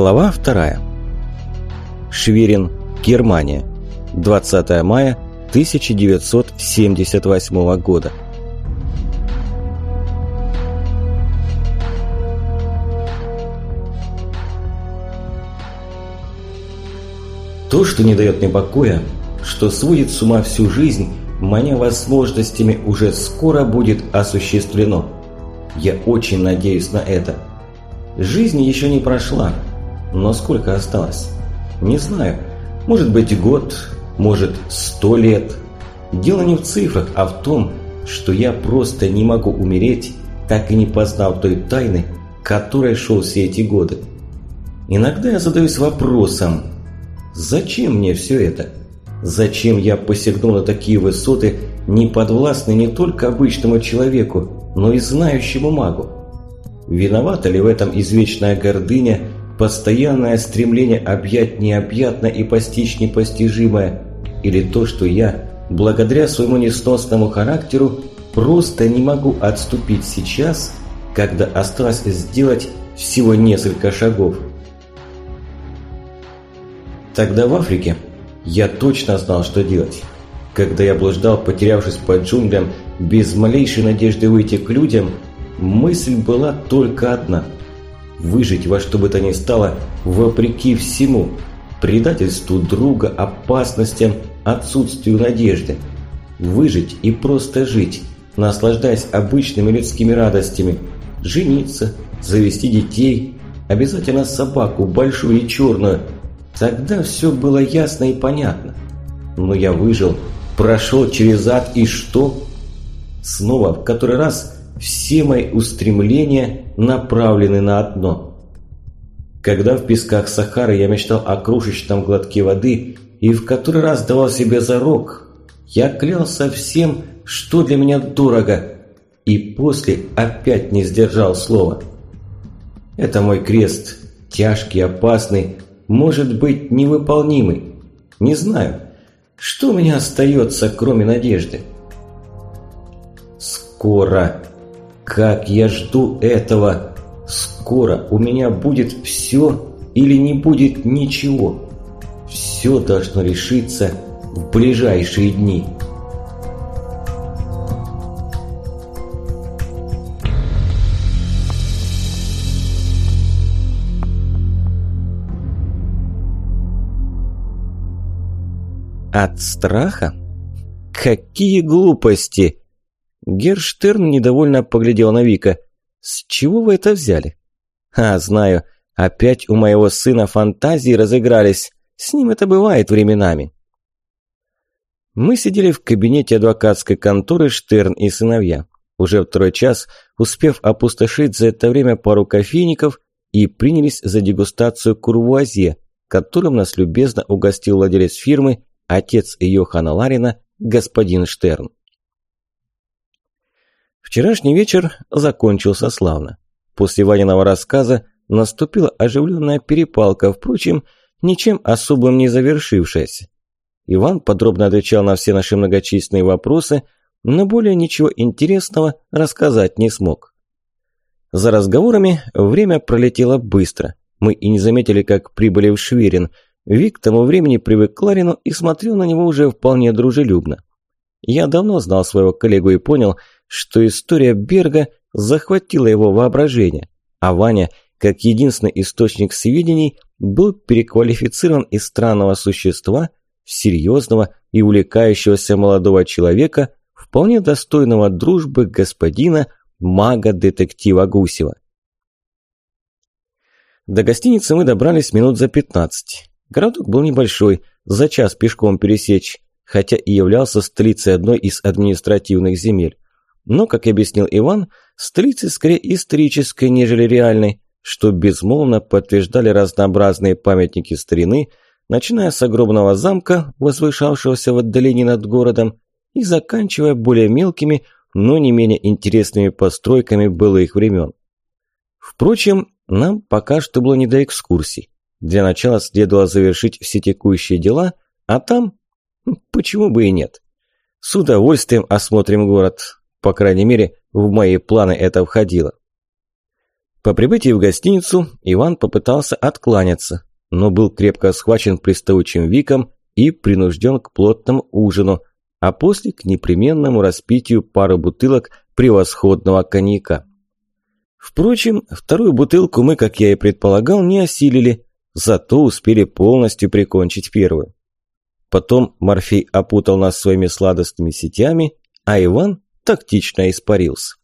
Глава вторая. Швирин, Германия. 20 мая 1978 года. То, что не дает мне покоя, что сводит с ума всю жизнь, маня возможностями уже скоро будет осуществлено. Я очень надеюсь на это. Жизнь еще не прошла, но сколько осталось? Не знаю. Может быть год, может сто лет. Дело не в цифрах, а в том, что я просто не могу умереть, так и не познав той тайны, которой шел все эти годы. Иногда я задаюсь вопросом, зачем мне все это? Зачем я посягнул на такие высоты, не подвластны не только обычному человеку, но и знающему магу? Виновата ли в этом извечная гордыня постоянное стремление объять необъятное и постичь непостижимое, или то, что я, благодаря своему несносному характеру, просто не могу отступить сейчас, когда осталось сделать всего несколько шагов. Тогда в Африке я точно знал, что делать. Когда я блуждал, потерявшись по джунглям, без малейшей надежды выйти к людям, мысль была только одна – выжить во что бы то ни стало, вопреки всему, предательству друга, опасностям, отсутствию надежды. Выжить и просто жить, наслаждаясь обычными людскими радостями, жениться, завести детей, обязательно собаку, большую и черную. Тогда все было ясно и понятно. Но я выжил, прошел через ад и что? Снова в который раз все мои устремления направлены на одно. Когда в песках Сахары я мечтал о крошечном глотке воды и в который раз давал себе зарок, я клялся всем, что для меня дорого, и после опять не сдержал слова. Это мой крест, тяжкий, опасный, может быть невыполнимый. Не знаю, что у меня остается, кроме надежды. Скоро как я жду этого! Скоро у меня будет все или не будет ничего. Все должно решиться в ближайшие дни. От страха? Какие глупости! Герштерн недовольно поглядел на Вика. «С чего вы это взяли?» «А, знаю, опять у моего сына фантазии разыгрались. С ним это бывает временами». Мы сидели в кабинете адвокатской конторы Штерн и сыновья. Уже второй час, успев опустошить за это время пару кофейников, и принялись за дегустацию курвуазье, которым нас любезно угостил владелец фирмы, отец Йохана Ларина, господин Штерн. Вчерашний вечер закончился славно. После Ваниного рассказа наступила оживленная перепалка, впрочем, ничем особым не завершившаяся. Иван подробно отвечал на все наши многочисленные вопросы, но более ничего интересного рассказать не смог. За разговорами время пролетело быстро. Мы и не заметили, как прибыли в Швирин. Вик к тому времени привык к Ларину и смотрел на него уже вполне дружелюбно. Я давно знал своего коллегу и понял, что история Берга захватила его воображение, а Ваня, как единственный источник сведений, был переквалифицирован из странного существа в серьезного и увлекающегося молодого человека, вполне достойного дружбы господина мага-детектива Гусева. До гостиницы мы добрались минут за 15. Городок был небольшой, за час пешком пересечь, хотя и являлся столицей одной из административных земель. Но, как объяснил Иван, столицей скорее исторической, нежели реальной, что безмолвно подтверждали разнообразные памятники старины, начиная с огромного замка, возвышавшегося в отдалении над городом, и заканчивая более мелкими, но не менее интересными постройками былых времен. Впрочем, нам пока что было не до экскурсий. Для начала следовало завершить все текущие дела, а там... Почему бы и нет? С удовольствием осмотрим город, по крайней мере, в мои планы это входило. По прибытии в гостиницу Иван попытался откланяться, но был крепко схвачен приставучим Виком и принужден к плотному ужину, а после к непременному распитию пары бутылок превосходного коньяка. Впрочем, вторую бутылку мы, как я и предполагал, не осилили, зато успели полностью прикончить первую. Потом Морфей опутал нас своими сладостными сетями, а Иван тактично испарился.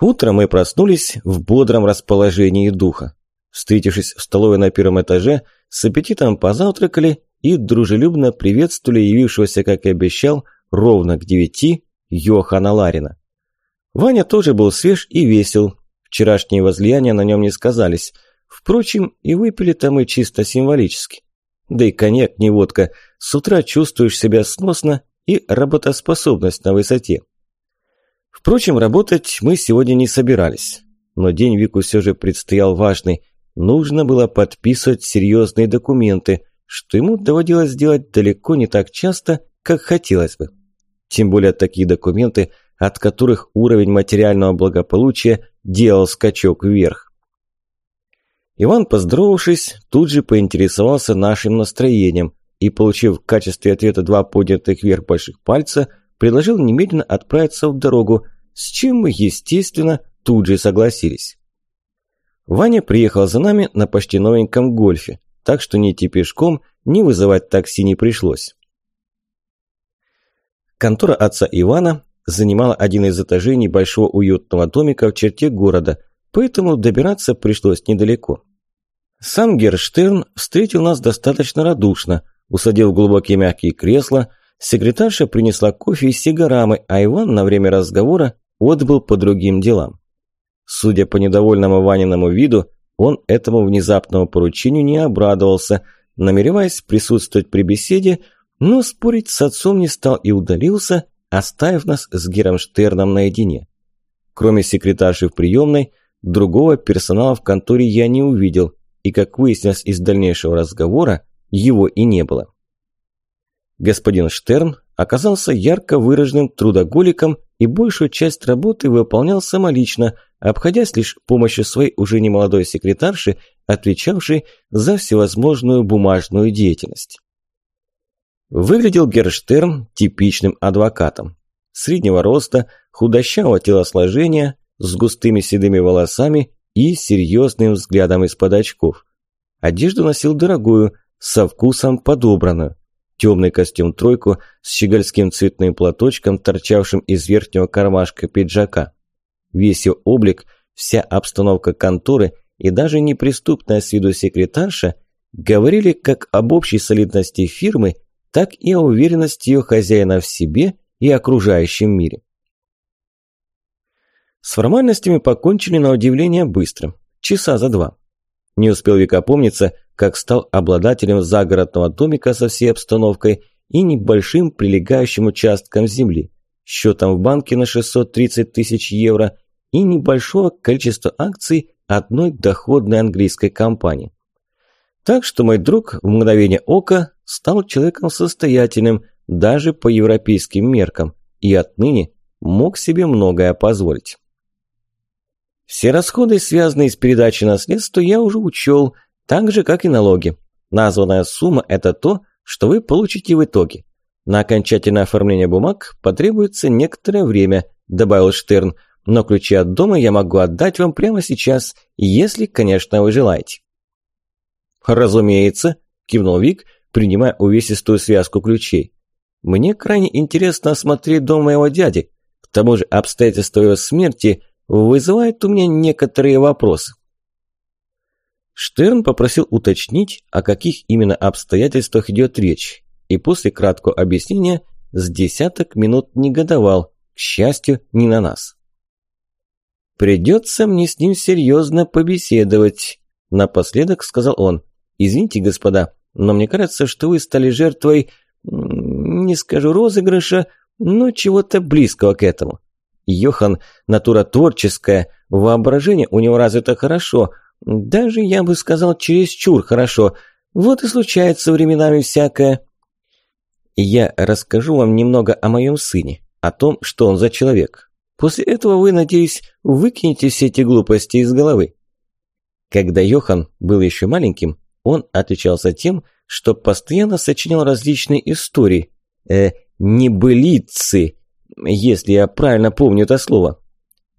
Утром мы проснулись в бодром расположении духа. Встретившись в столовой на первом этаже, с аппетитом позавтракали и дружелюбно приветствовали явившегося, как и обещал, ровно к девяти Йохана Ларина. Ваня тоже был свеж и весел. Вчерашние возлияния на нем не сказались. Впрочем, и выпили-то мы чисто символически. Да и коньяк не водка. С утра чувствуешь себя сносно и работоспособность на высоте. Впрочем, работать мы сегодня не собирались. Но день Вику все же предстоял важный. Нужно было подписывать серьезные документы, что ему доводилось делать далеко не так часто, как хотелось бы. Тем более такие документы, от которых уровень материального благополучия делал скачок вверх. Иван, поздоровавшись, тут же поинтересовался нашим настроением и, получив в качестве ответа два поднятых вверх больших пальца, предложил немедленно отправиться в дорогу, с чем мы, естественно, тут же согласились. Ваня приехал за нами на почти новеньком гольфе, так что ни идти пешком, ни вызывать такси не пришлось. Контора отца Ивана занимала один из этажей небольшого уютного домика в черте города, поэтому добираться пришлось недалеко. Сам Герштерн встретил нас достаточно радушно, усадил в глубокие мягкие кресла, секретарша принесла кофе и сигарамы, а Иван на время разговора отбыл по другим делам. Судя по недовольному Ваниному виду, он этому внезапному поручению не обрадовался, намереваясь присутствовать при беседе, но спорить с отцом не стал и удалился, оставив нас с Гером Штерном наедине. Кроме секретарши в приемной, другого персонала в конторе я не увидел, и, как выяснилось из дальнейшего разговора, его и не было. Господин Штерн оказался ярко выраженным трудоголиком и большую часть работы выполнял самолично, обходясь лишь помощью своей уже немолодой секретарши, отвечавшей за всевозможную бумажную деятельность. Выглядел Герштерн типичным адвокатом. Среднего роста, худощавого телосложения, с густыми седыми волосами и серьезным взглядом из-под очков. Одежду носил дорогую, со вкусом подобранную темный костюм-тройку с щегольским цветным платочком, торчавшим из верхнего кармашка пиджака. Весь его облик, вся обстановка конторы и даже неприступная с виду секретарша говорили как об общей солидности фирмы, так и о уверенности ее хозяина в себе и окружающем мире. С формальностями покончили на удивление быстро, часа за два. Не успел Вика помниться, как стал обладателем загородного домика со всей обстановкой и небольшим прилегающим участком земли, счетом в банке на 630 тысяч евро и небольшого количества акций одной доходной английской компании. Так что мой друг в мгновение ока стал человеком состоятельным даже по европейским меркам и отныне мог себе многое позволить. Все расходы, связанные с передачей наследства, я уже учел, так же, как и налоги. Названная сумма – это то, что вы получите в итоге. На окончательное оформление бумаг потребуется некоторое время, добавил Штерн, но ключи от дома я могу отдать вам прямо сейчас, если, конечно, вы желаете. Разумеется, кивнул Вик, принимая увесистую связку ключей. Мне крайне интересно осмотреть дом моего дяди. К тому же обстоятельства его смерти вызывает у меня некоторые вопросы. Штерн попросил уточнить, о каких именно обстоятельствах идет речь, и после краткого объяснения с десяток минут негодовал, к счастью, не на нас. «Придется мне с ним серьезно побеседовать», – напоследок сказал он. «Извините, господа, но мне кажется, что вы стали жертвой, не скажу розыгрыша, но чего-то близкого к этому. Йохан – натура творческая, воображение у него развито хорошо, даже, я бы сказал, чересчур хорошо. Вот и случается временами всякое. Я расскажу вам немного о моем сыне, о том, что он за человек. После этого вы, надеюсь, выкинете все эти глупости из головы. Когда Йохан был еще маленьким, он отличался тем, что постоянно сочинял различные истории, э, небылицы, если я правильно помню это слово.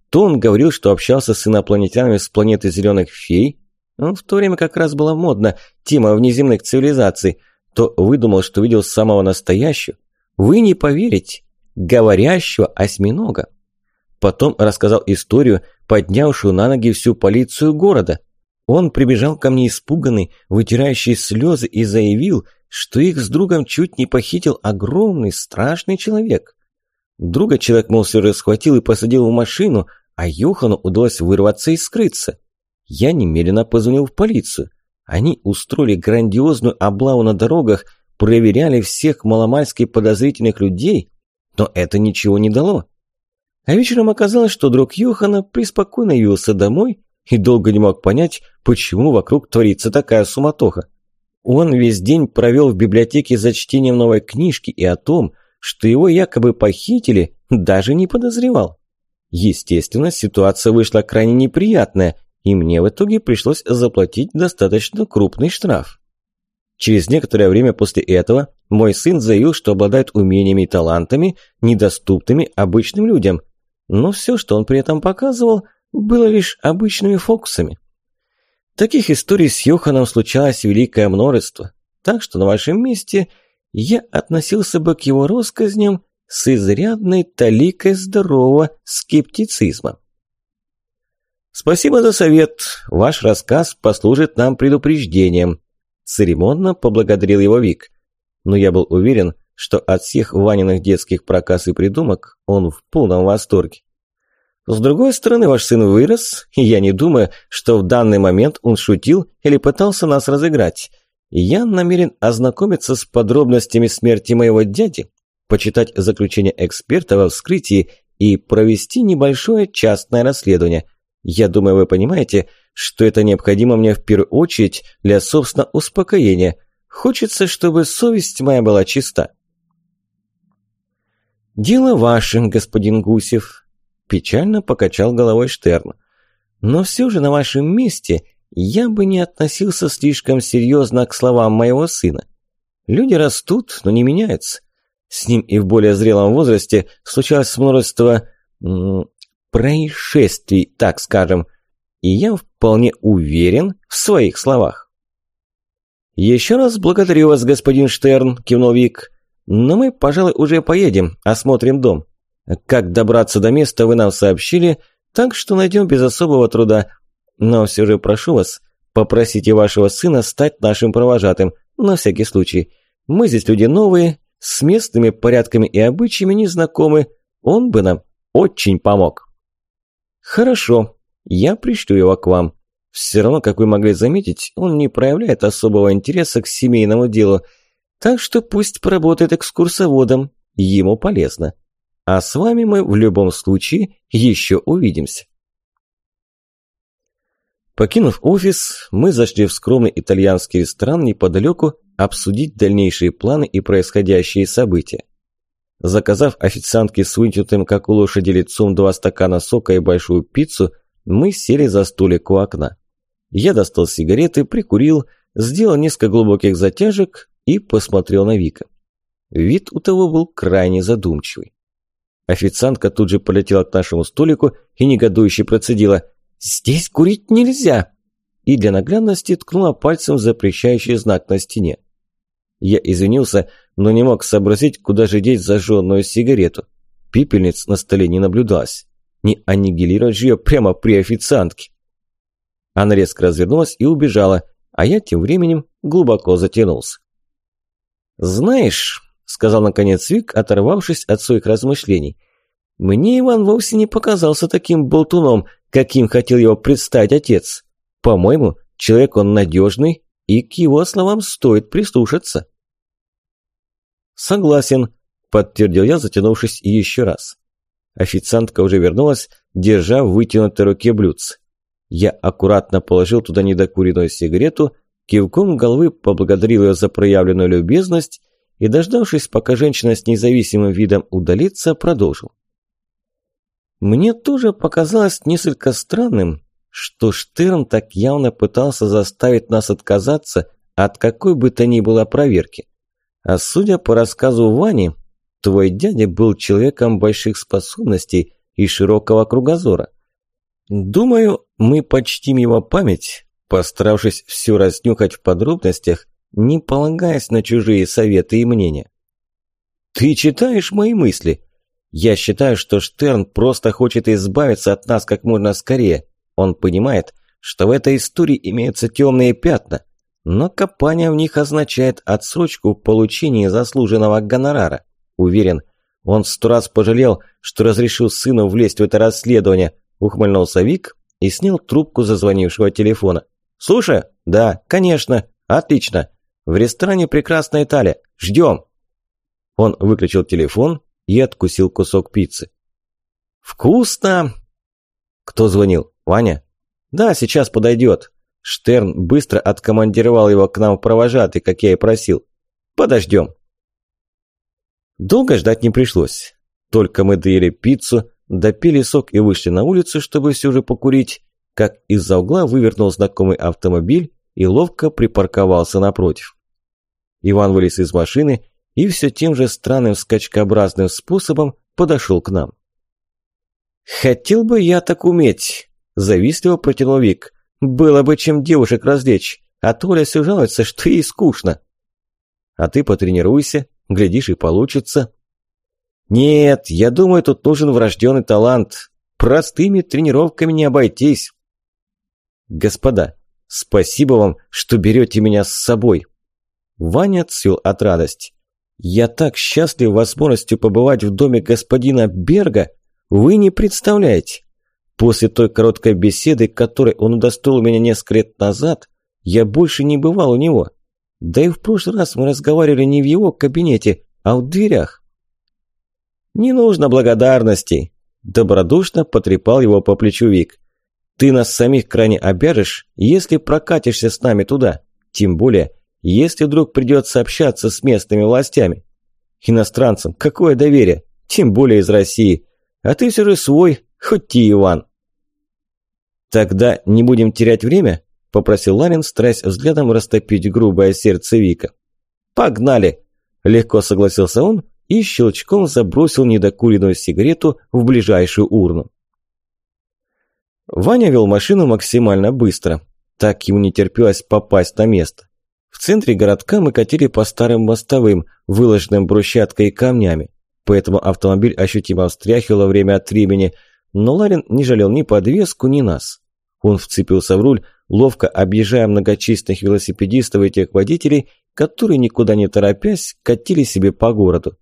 То он говорил, что общался с инопланетянами с планеты Зеленых Фей, ну, в то время как раз была модна тема внеземных цивилизаций, то выдумал, что видел самого настоящего. Вы не поверите, говорящего осьминога. Потом рассказал историю, поднявшую на ноги всю полицию города. Он прибежал ко мне испуганный, вытирающий слезы, и заявил, что их с другом чуть не похитил огромный, страшный человек. Друга человек, мол, же схватил и посадил в машину, а Йохану удалось вырваться и скрыться. Я немедленно позвонил в полицию. Они устроили грандиозную облаву на дорогах, проверяли всех маломальски подозрительных людей, но это ничего не дало. А вечером оказалось, что друг Йохана преспокойно явился домой и долго не мог понять, почему вокруг творится такая суматоха. Он весь день провел в библиотеке за чтением новой книжки и о том, что его якобы похитили, даже не подозревал. Естественно, ситуация вышла крайне неприятная, и мне в итоге пришлось заплатить достаточно крупный штраф. Через некоторое время после этого мой сын заявил, что обладает умениями и талантами, недоступными обычным людям, но все, что он при этом показывал, было лишь обычными фокусами. Таких историй с Йоханом случалось великое множество, так что на вашем месте я относился бы к его россказням с изрядной таликой здорового скептицизма. «Спасибо за совет. Ваш рассказ послужит нам предупреждением», – церемонно поблагодарил его Вик. Но я был уверен, что от всех Ваниных детских проказ и придумок он в полном восторге. С другой стороны, ваш сын вырос, и я не думаю, что в данный момент он шутил или пытался нас разыграть. Я намерен ознакомиться с подробностями смерти моего дяди, почитать заключение эксперта во вскрытии и провести небольшое частное расследование – я думаю, вы понимаете, что это необходимо мне в первую очередь для собственного успокоения. Хочется, чтобы совесть моя была чиста. «Дело ваше, господин Гусев», – печально покачал головой Штерн. «Но все же на вашем месте я бы не относился слишком серьезно к словам моего сына. Люди растут, но не меняются. С ним и в более зрелом возрасте случалось множество происшествий, так скажем, и я вполне уверен в своих словах. «Еще раз благодарю вас, господин Штерн», – кивнул Вик. «Но мы, пожалуй, уже поедем, осмотрим дом. Как добраться до места, вы нам сообщили, так что найдем без особого труда. Но все же прошу вас, попросите вашего сына стать нашим провожатым, на всякий случай. Мы здесь люди новые, с местными порядками и обычаями не знакомы. Он бы нам очень помог». «Хорошо, я пришлю его к вам. Все равно, как вы могли заметить, он не проявляет особого интереса к семейному делу, так что пусть поработает экскурсоводом, ему полезно. А с вами мы в любом случае еще увидимся». Покинув офис, мы зашли в скромный итальянский ресторан неподалеку обсудить дальнейшие планы и происходящие события. Заказав официантке с вытянутым, как у лошади, лицом два стакана сока и большую пиццу, мы сели за столик у окна. Я достал сигареты, прикурил, сделал несколько глубоких затяжек и посмотрел на Вика. Вид у того был крайне задумчивый. Официантка тут же полетела к нашему столику и негодующе процедила «Здесь курить нельзя!» и для наглядности ткнула пальцем запрещающий знак на стене. Я извинился, но не мог сообразить, куда же деть зажженную сигарету. Пепельниц на столе не наблюдалось. Не аннигилировать же ее прямо при официантке. Она резко развернулась и убежала, а я тем временем глубоко затянулся. «Знаешь», — сказал наконец Вик, оторвавшись от своих размышлений, «мне Иван вовсе не показался таким болтуном, каким хотел его представить отец. По-моему, человек он надежный и к его словам стоит прислушаться. «Согласен», – подтвердил я, затянувшись еще раз. Официантка уже вернулась, держа в вытянутой руке блюдце. Я аккуратно положил туда недокуренную сигарету, кивком головы поблагодарил ее за проявленную любезность и, дождавшись, пока женщина с независимым видом удалится, продолжил. Мне тоже показалось несколько странным, что Штерн так явно пытался заставить нас отказаться от какой бы то ни было проверки. А судя по рассказу Вани, твой дядя был человеком больших способностей и широкого кругозора. Думаю, мы почтим его память, постаравшись все разнюхать в подробностях, не полагаясь на чужие советы и мнения. Ты читаешь мои мысли? Я считаю, что Штерн просто хочет избавиться от нас как можно скорее. Он понимает, что в этой истории имеются темные пятна, но копание в них означает отсрочку в получении заслуженного гонорара. Уверен, он сто раз пожалел, что разрешил сыну влезть в это расследование, ухмыльнулся Вик и снял трубку зазвонившего телефона. «Слушай? Да, конечно. Отлично. В ресторане «Прекрасная Италия». Ждем!» Он выключил телефон и откусил кусок пиццы. «Вкусно!» «Кто звонил? Ваня?» «Да, сейчас подойдет». Штерн быстро откомандировал его к нам в провожатый, как я и просил. «Подождем». Долго ждать не пришлось. Только мы доели пиццу, допили сок и вышли на улицу, чтобы все же покурить, как из-за угла вывернул знакомый автомобиль и ловко припарковался напротив. Иван вылез из машины и все тем же странным скачкообразным способом подошел к нам. «Хотел бы я так уметь», – завистливо протянул Вик. «Было бы чем девушек развлечь, а Толя все жалуется, что ей скучно». «А ты потренируйся, глядишь и получится». «Нет, я думаю, тут нужен врожденный талант. Простыми тренировками не обойтись». «Господа, спасибо вам, что берете меня с собой». Ваня цвел от радости. «Я так счастлив возможностью побывать в доме господина Берга, вы не представляете. После той короткой беседы, которой он удостоил меня несколько лет назад, я больше не бывал у него. Да и в прошлый раз мы разговаривали не в его кабинете, а в дверях». «Не нужно благодарностей», – добродушно потрепал его по плечу Вик. «Ты нас самих крайне обяжешь, если прокатишься с нами туда. Тем более, если вдруг придется общаться с местными властями. Иностранцам какое доверие, тем более из России. А ты все же свой, хоть и Иван. Тогда не будем терять время, попросил Ларин, стараясь взглядом растопить грубое сердце Вика. Погнали! Легко согласился он и щелчком забросил недокуренную сигарету в ближайшую урну. Ваня вел машину максимально быстро. Так ему не терпелось попасть на место. В центре городка мы катили по старым мостовым, выложенным брусчаткой и камнями, поэтому автомобиль ощутимо встряхивало время от времени, но Ларин не жалел ни подвеску, ни нас. Он вцепился в руль, ловко объезжая многочисленных велосипедистов и тех водителей, которые, никуда не торопясь, катили себе по городу.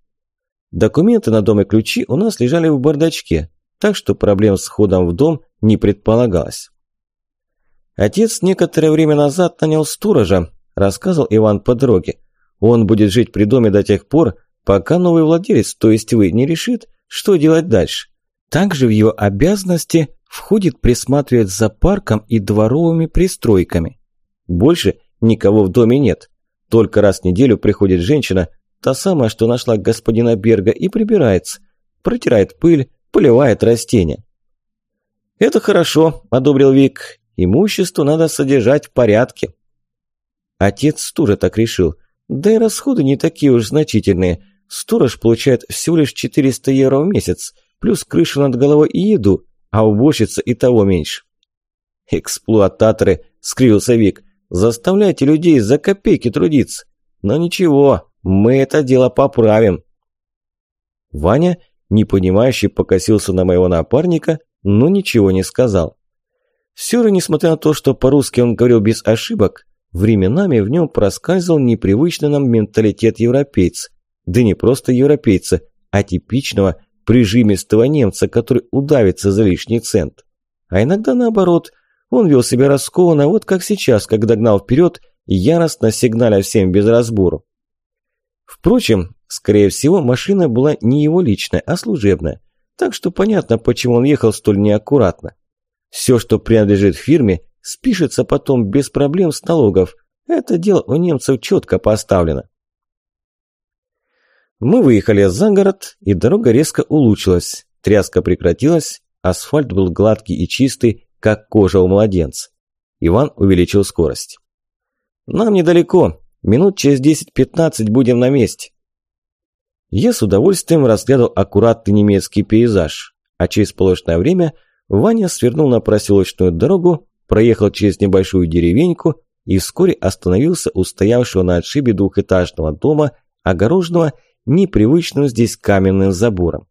Документы на дом и ключи у нас лежали в бардачке, так что проблем с ходом в дом не предполагалось. Отец некоторое время назад нанял сторожа, рассказывал Иван по. Он будет жить при доме до тех пор, пока новый владелец, то есть вы, не решит, что делать дальше. Также в его обязанности входит присматривать за парком и дворовыми пристройками. Больше никого в доме нет. Только раз в неделю приходит женщина, та самая, что нашла господина Берга, и прибирается. Протирает пыль, поливает растения. «Это хорошо», – одобрил Вик. «Имущество надо содержать в порядке». Отец тоже так решил. Да и расходы не такие уж значительные. Сторож получает всего лишь 400 евро в месяц, плюс крышу над головой и еду, а уборщица и того меньше. «Эксплуататоры», – скривился Вик, – «заставляйте людей за копейки трудиться. Но ничего, мы это дело поправим». Ваня, непонимающе, покосился на моего напарника, но ничего не сказал. Все же, несмотря на то, что по-русски он говорил без ошибок, Временами в нем проскальзывал непривычный нам менталитет европейца. Да не просто европейца, а типичного прижимистого немца, который удавится за лишний цент. А иногда наоборот, он вел себя раскованно, вот как сейчас, когда гнал вперед, яростно сигналя всем без разбору. Впрочем, скорее всего, машина была не его личная, а служебная, так что понятно, почему он ехал столь неаккуратно. Все, что принадлежит фирме, спишется потом без проблем с налогов. Это дело у немцев четко поставлено. Мы выехали за город, и дорога резко улучшилась. Тряска прекратилась, асфальт был гладкий и чистый, как кожа у младенца. Иван увеличил скорость. «Нам недалеко. Минут через 10-15 будем на месте». Я с удовольствием разглядывал аккуратный немецкий пейзаж, а через положенное время Ваня свернул на проселочную дорогу, проехал через небольшую деревеньку и вскоре остановился у стоявшего на отшибе двухэтажного дома, огороженного непривычным здесь каменным забором.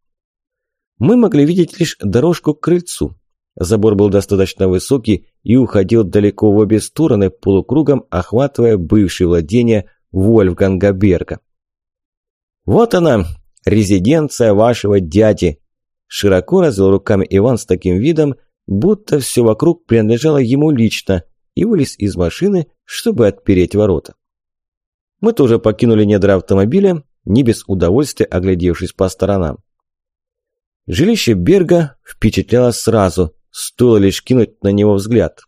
Мы могли видеть лишь дорожку к крыльцу. Забор был достаточно высокий и уходил далеко в обе стороны, полукругом охватывая бывшее владение Вольфганга Берга. «Вот она, резиденция вашего дяди!» Широко развел руками Иван с таким видом, будто все вокруг принадлежало ему лично, и вылез из машины, чтобы отпереть ворота. Мы тоже покинули недра автомобиля, не без удовольствия оглядевшись по сторонам. Жилище Берга впечатляло сразу, стоило лишь кинуть на него взгляд.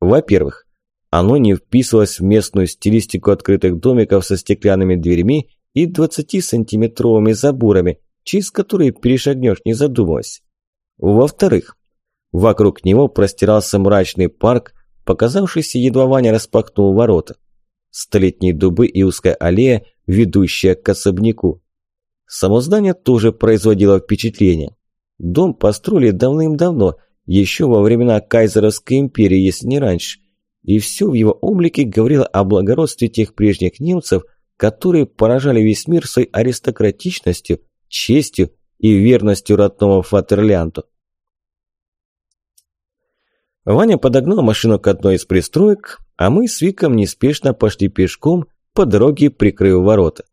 Во-первых, оно не вписывалось в местную стилистику открытых домиков со стеклянными дверями и 20-сантиметровыми заборами, через которые перешагнешь, не задумываясь. Во-вторых, вокруг него простирался мрачный парк, показавшийся едва Ваня распахнул ворота. Столетние дубы и узкая аллея, ведущая к особняку. Само здание тоже производило впечатление. Дом построили давным-давно, еще во времена Кайзеровской империи, если не раньше. И все в его облике говорило о благородстве тех прежних немцев, которые поражали весь мир своей аристократичностью, честью и верностью родному Фатерлянду. Ваня подогнал машину к одной из пристроек, а мы с Виком неспешно пошли пешком, по дороге прикрыв ворота.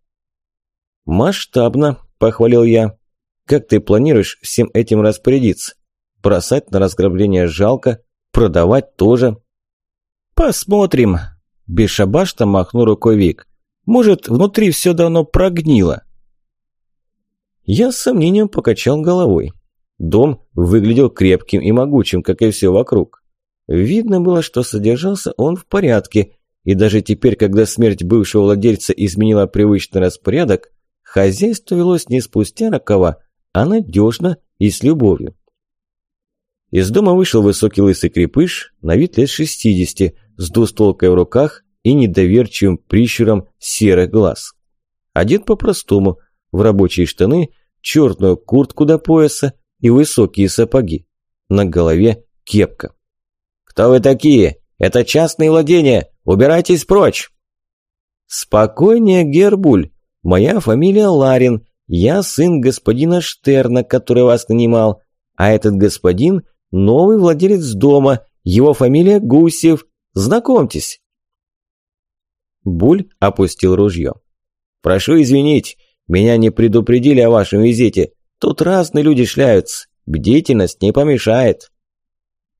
«Масштабно», – похвалил я. «Как ты планируешь всем этим распорядиться? Бросать на разграбление жалко, продавать тоже?» «Посмотрим», – бесшабашно махнул рукой Вик. «Может, внутри все давно прогнило?» Я с сомнением покачал головой. Дом выглядел крепким и могучим, как и все вокруг. Видно было, что содержался он в порядке, и даже теперь, когда смерть бывшего владельца изменила привычный распорядок, хозяйство велось не спустя рукава, а надежно и с любовью. Из дома вышел высокий лысый крепыш, на вид лет 60, с двустволкой в руках и недоверчивым прищуром серых глаз. Одет по-простому, в рабочие штаны, черную куртку до пояса и высокие сапоги. На голове кепка. «Кто вы такие? Это частные владения! Убирайтесь прочь!» «Спокойнее, Гербуль. Моя фамилия Ларин. Я сын господина Штерна, который вас нанимал. А этот господин – новый владелец дома. Его фамилия Гусев. Знакомьтесь». Буль опустил ружье. «Прошу извинить, меня не предупредили о вашем визите. Тут разные люди шляются. Бдительность не помешает».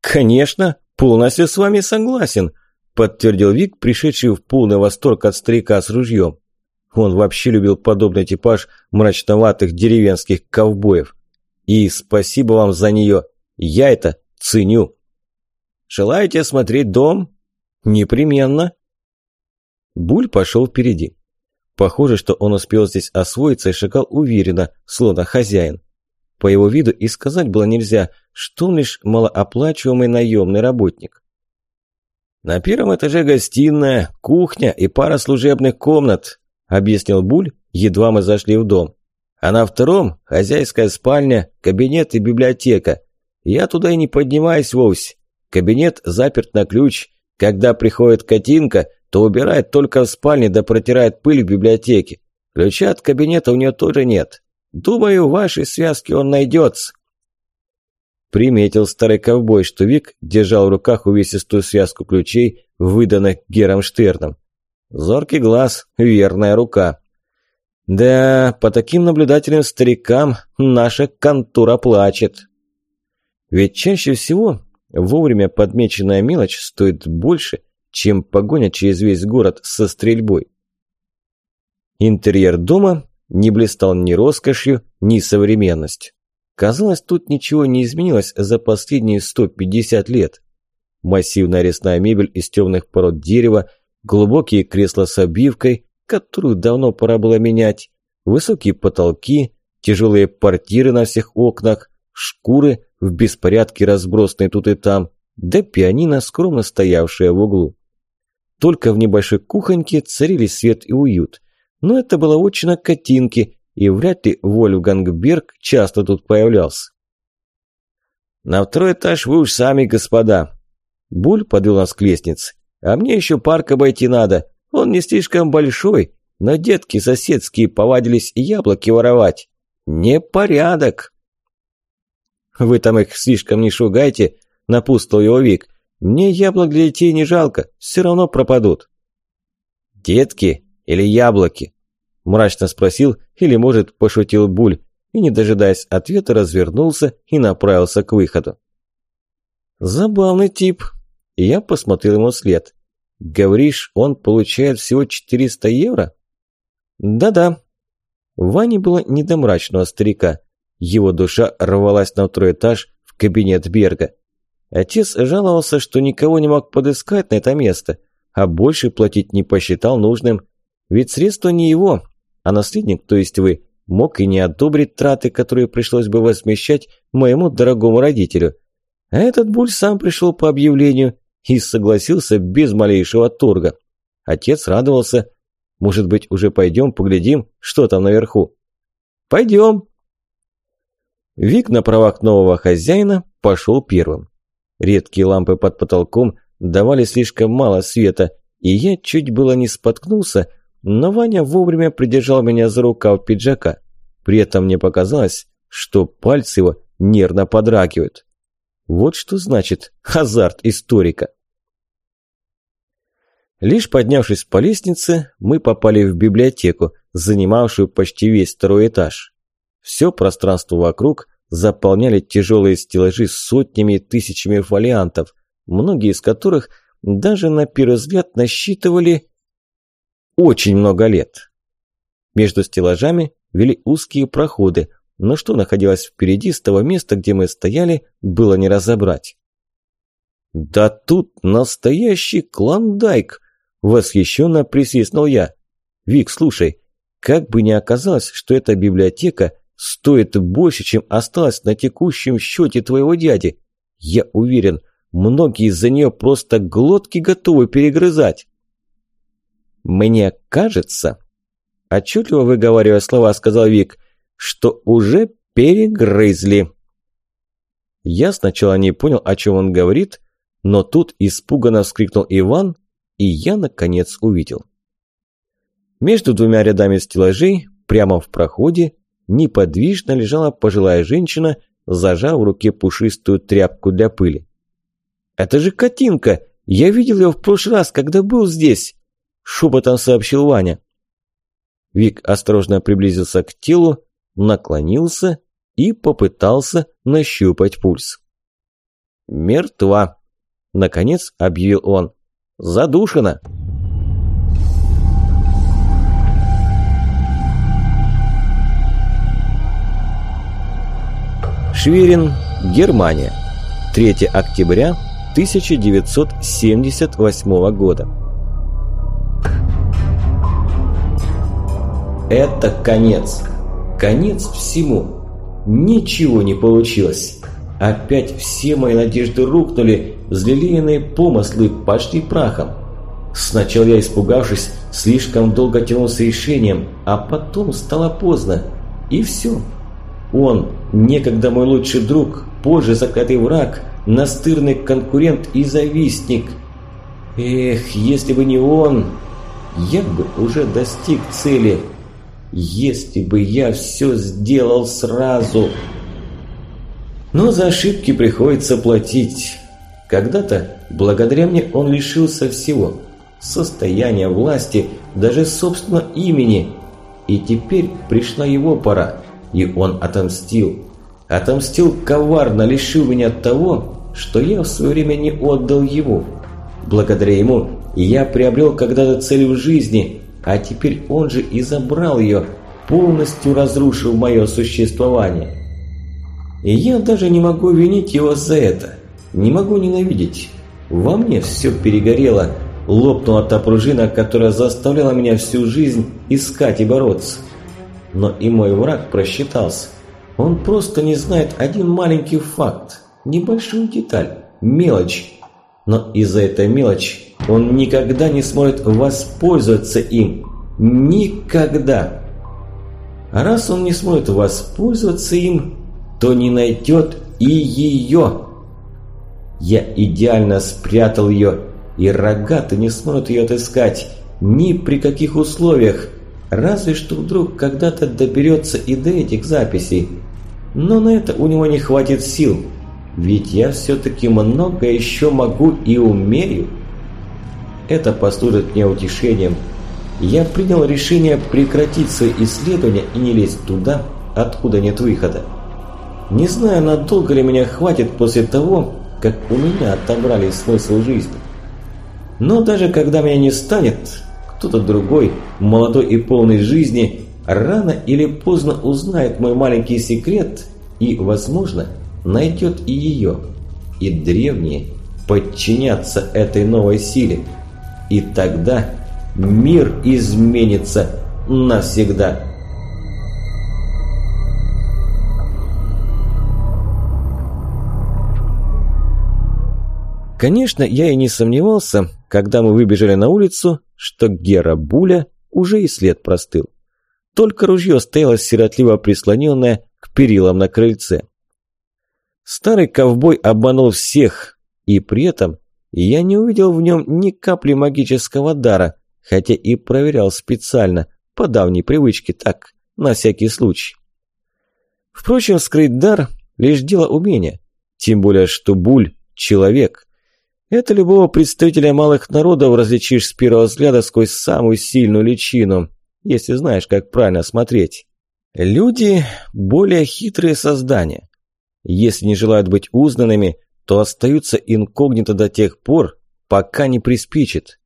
«Конечно, полностью с вами согласен», подтвердил Вик, пришедший в полный восторг от старика с ружьем. Он вообще любил подобный типаж мрачноватых деревенских ковбоев. И спасибо вам за нее. Я это ценю. Желаете осмотреть дом? Непременно. Буль пошел впереди. Похоже, что он успел здесь освоиться и шагал уверенно, словно хозяин. По его виду и сказать было нельзя, что он лишь малооплачиваемый наемный работник. «На первом этаже гостиная, кухня и пара служебных комнат», – объяснил Буль, едва мы зашли в дом. «А на втором – хозяйская спальня, кабинет и библиотека. Я туда и не поднимаюсь вовсе. Кабинет заперт на ключ. Когда приходит Катинка, то убирает только в спальне да протирает пыль в библиотеке. Ключа от кабинета у нее тоже нет. Думаю, в вашей связке он найдется». Приметил старый ковбой, что Вик держал в руках увесистую связку ключей, выданных Гером Штерном. Зоркий глаз, верная рука. Да, по таким наблюдательным старикам наша контура плачет. Ведь чаще всего вовремя подмеченная мелочь стоит больше, чем погоня через весь город со стрельбой. Интерьер дома не блистал ни роскошью, ни современностью. Казалось, тут ничего не изменилось за последние 150 лет. Массивная резная мебель из темных пород дерева, глубокие кресла с обивкой, которую давно пора было менять, высокие потолки, тяжелые портиры на всех окнах, шкуры, в беспорядке разбросанные тут и там, да пианино, скромно стоявшее в углу. Только в небольшой кухоньке царили свет и уют. Но это было очень на катинке, и вряд ли Вольфганг Берг часто тут появлялся. «На второй этаж вы уж сами, господа!» Буль подвел нас к лестнице. «А мне еще парк обойти надо. Он не слишком большой, но детки соседские повадились яблоки воровать. Непорядок!» «Вы там их слишком не шугайте», – напустил его Вик. «Мне яблок для детей не жалко, все равно пропадут». «Детки или яблоки?» – мрачно спросил или, может, пошутил Буль, и, не дожидаясь ответа, развернулся и направился к выходу. «Забавный тип». Я посмотрел ему след. «Говоришь, он получает всего 400 евро?» «Да-да». Ване было не до мрачного старика. Его душа рвалась на второй этаж в кабинет Берга. Отец жаловался, что никого не мог подыскать на это место, а больше платить не посчитал нужным. Ведь средства не его, а наследник, то есть вы, мог и не одобрить траты, которые пришлось бы возмещать моему дорогому родителю. А этот буль сам пришел по объявлению и согласился без малейшего торга. Отец радовался. Может быть, уже пойдем поглядим, что там наверху? Пойдем. Вик на правах нового хозяина пошел первым. Редкие лампы под потолком давали слишком мало света, и я чуть было не споткнулся, но Ваня вовремя придержал меня за рукав пиджака. При этом мне показалось, что пальцы его нервно подрагивают. Вот что значит азарт историка. Лишь поднявшись по лестнице, мы попали в библиотеку, занимавшую почти весь второй этаж. Все пространство вокруг заполняли тяжелые стеллажи с сотнями и тысячами фолиантов, многие из которых даже на первый взгляд насчитывали очень много лет. Между стеллажами вели узкие проходы, но что находилось впереди с того места, где мы стояли, было не разобрать. «Да тут настоящий клондайк!» – восхищенно присвистнул я. «Вик, слушай, как бы ни оказалось, что эта библиотека стоит больше, чем осталось на текущем счете твоего дяди, я уверен, многие из-за нее просто глотки готовы перегрызать». «Мне кажется», – отчетливо выговаривая слова, сказал Вик, – «что уже перегрызли». Я сначала не понял, о чем он говорит, но тут испуганно вскрикнул Иван, и я, наконец, увидел. Между двумя рядами стеллажей, прямо в проходе, неподвижно лежала пожилая женщина, зажав в руке пушистую тряпку для пыли. «Это же Катинка! Я видел ее в прошлый раз, когда был здесь!» Шепотом сообщил Ваня. Вик осторожно приблизился к телу, наклонился и попытался нащупать пульс. «Мертва», – наконец объявил он. «Задушена». Швирин, Германия. 3 октября 1978 года. Это конец. Конец всему. Ничего не получилось. Опять все мои надежды рухнули, взлелеянные помыслы пошли прахом. Сначала я, испугавшись, слишком долго тянул с решением, а потом стало поздно. И все. Он, некогда мой лучший друг, позже заклятый враг, настырный конкурент и завистник. Эх, если бы не он, я бы уже достиг цели. Если бы я все сделал сразу. Но за ошибки приходится платить. Когда-то, благодаря мне, он лишился всего. Состояния, власти, даже собственного имени. И теперь пришла его пора, и он отомстил. Отомстил коварно, лишил меня того, что я в свое время не отдал ему. Благодаря ему я приобрел когда-то цель в жизни, а теперь он же и забрал ее, полностью разрушив мое существование. И я даже не могу винить его за это, не могу ненавидеть. Во мне все перегорело, лопнула та пружина, которая заставляла меня всю жизнь искать и бороться. Но и мой враг просчитался. Он просто не знает один маленький факт, небольшую деталь, мелочь. Но из-за этой мелочи он никогда не сможет воспользоваться им. Никогда. А раз он не сможет воспользоваться им, то не найдет и ее. Я идеально спрятал ее, и рогаты не смогут ее отыскать ни при каких условиях, разве что вдруг когда-то доберется и до этих записей. Но на это у него не хватит сил, ведь я все-таки много еще могу и умею. Это послужит мне утешением. Я принял решение прекратить свои исследования и не лезть туда, откуда нет выхода. Не знаю, надолго ли меня хватит после того, как у меня отобрали смысл жизни. Но даже когда меня не станет, кто-то другой, молодой и полный жизни, рано или поздно узнает мой маленький секрет и, возможно, найдет и ее. И древние подчинятся этой новой силе. И тогда мир изменится навсегда. Конечно, я и не сомневался, когда мы выбежали на улицу, что Гера Буля уже и след простыл. Только ружье стояло сиротливо прислоненное к перилам на крыльце. Старый ковбой обманул всех, и при этом я не увидел в нем ни капли магического дара, хотя и проверял специально, по давней привычке так, на всякий случай. Впрочем, скрыть дар – лишь дело умения, тем более, что Буль – человек. Это любого представителя малых народов различишь с первого взгляда сквозь самую сильную личину, если знаешь, как правильно смотреть. Люди – более хитрые создания. Если не желают быть узнанными, то остаются инкогнито до тех пор, пока не приспичит.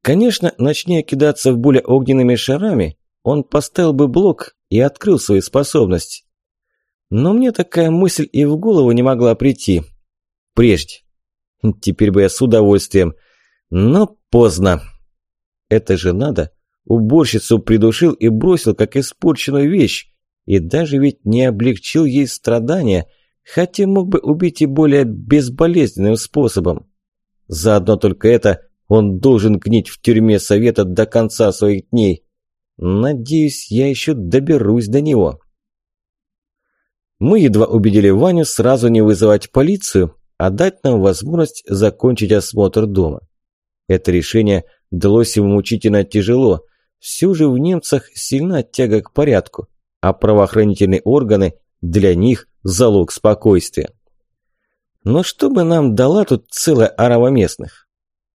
Конечно, начни кидаться в более огненными шарами, он поставил бы блок и открыл свои способности. Но мне такая мысль и в голову не могла прийти. Прежде. Теперь бы я с удовольствием. Но поздно. Это же надо. Уборщицу придушил и бросил, как испорченную вещь. И даже ведь не облегчил ей страдания, хотя мог бы убить и более безболезненным способом. Заодно только это он должен гнить в тюрьме совета до конца своих дней. Надеюсь, я еще доберусь до него. Мы едва убедили Ваню сразу не вызывать полицию, а дать нам возможность закончить осмотр дома. Это решение далось ему мучительно тяжело. Все же в немцах сильна тяга к порядку, а правоохранительные органы для них залог спокойствия. Но что бы нам дала тут целая арава местных?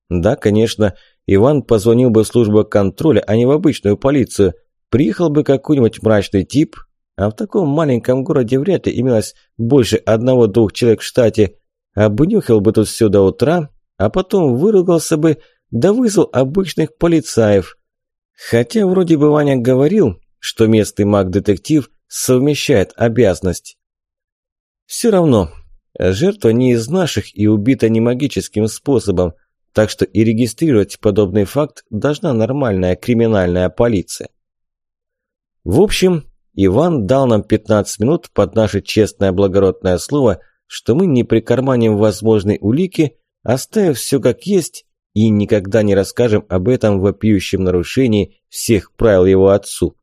Да, конечно, Иван позвонил бы в службу контроля, а не в обычную полицию. Приехал бы какой-нибудь мрачный тип, а в таком маленьком городе вряд ли имелось больше одного-двух человек в штате, обнюхал бы тут все до утра, а потом выругался бы, да вызвал обычных полицаев. Хотя вроде бы Ваня говорил, что местный маг-детектив совмещает обязанность. Все равно, жертва не из наших и убита не магическим способом, так что и регистрировать подобный факт должна нормальная криминальная полиция. В общем, Иван дал нам 15 минут под наше честное благородное слово – что мы не прикарманим возможной улики, оставив все как есть и никогда не расскажем об этом вопиющем нарушении всех правил его отцу.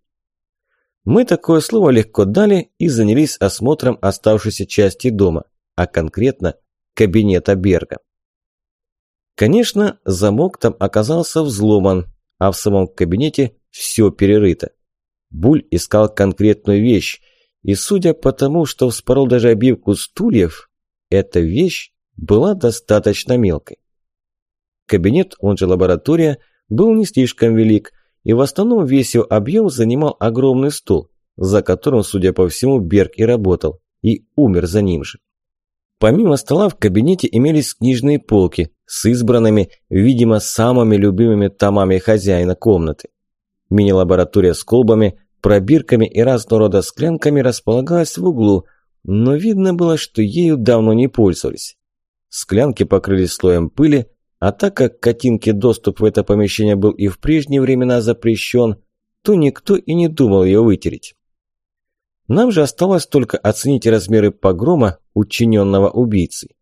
Мы такое слово легко дали и занялись осмотром оставшейся части дома, а конкретно кабинета Берга. Конечно, замок там оказался взломан, а в самом кабинете все перерыто. Буль искал конкретную вещь, и судя по тому, что вспорол даже обивку стульев, эта вещь была достаточно мелкой. Кабинет, он же лаборатория, был не слишком велик, и в основном весь его объем занимал огромный стол, за которым, судя по всему, Берг и работал, и умер за ним же. Помимо стола в кабинете имелись книжные полки с избранными, видимо, самыми любимыми томами хозяина комнаты. Мини-лаборатория с колбами, пробирками и разного рода склянками располагалась в углу, но видно было, что ею давно не пользовались. Склянки покрылись слоем пыли, а так как Катинке доступ в это помещение был и в прежние времена запрещен, то никто и не думал ее вытереть. Нам же осталось только оценить размеры погрома, учиненного убийцей.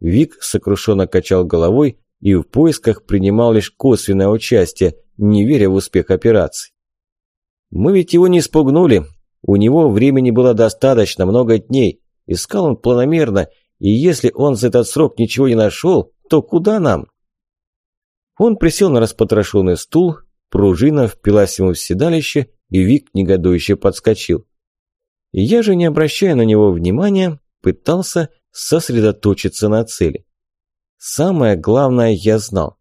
Вик сокрушенно качал головой и в поисках принимал лишь косвенное участие, не веря в успех операции. Мы ведь его не спугнули. У него времени было достаточно, много дней. Искал он планомерно, и если он за этот срок ничего не нашел, то куда нам? Он присел на распотрошенный стул, пружина впилась ему в седалище, и Вик негодующе подскочил. Я же, не обращая на него внимания, пытался сосредоточиться на цели. Самое главное я знал.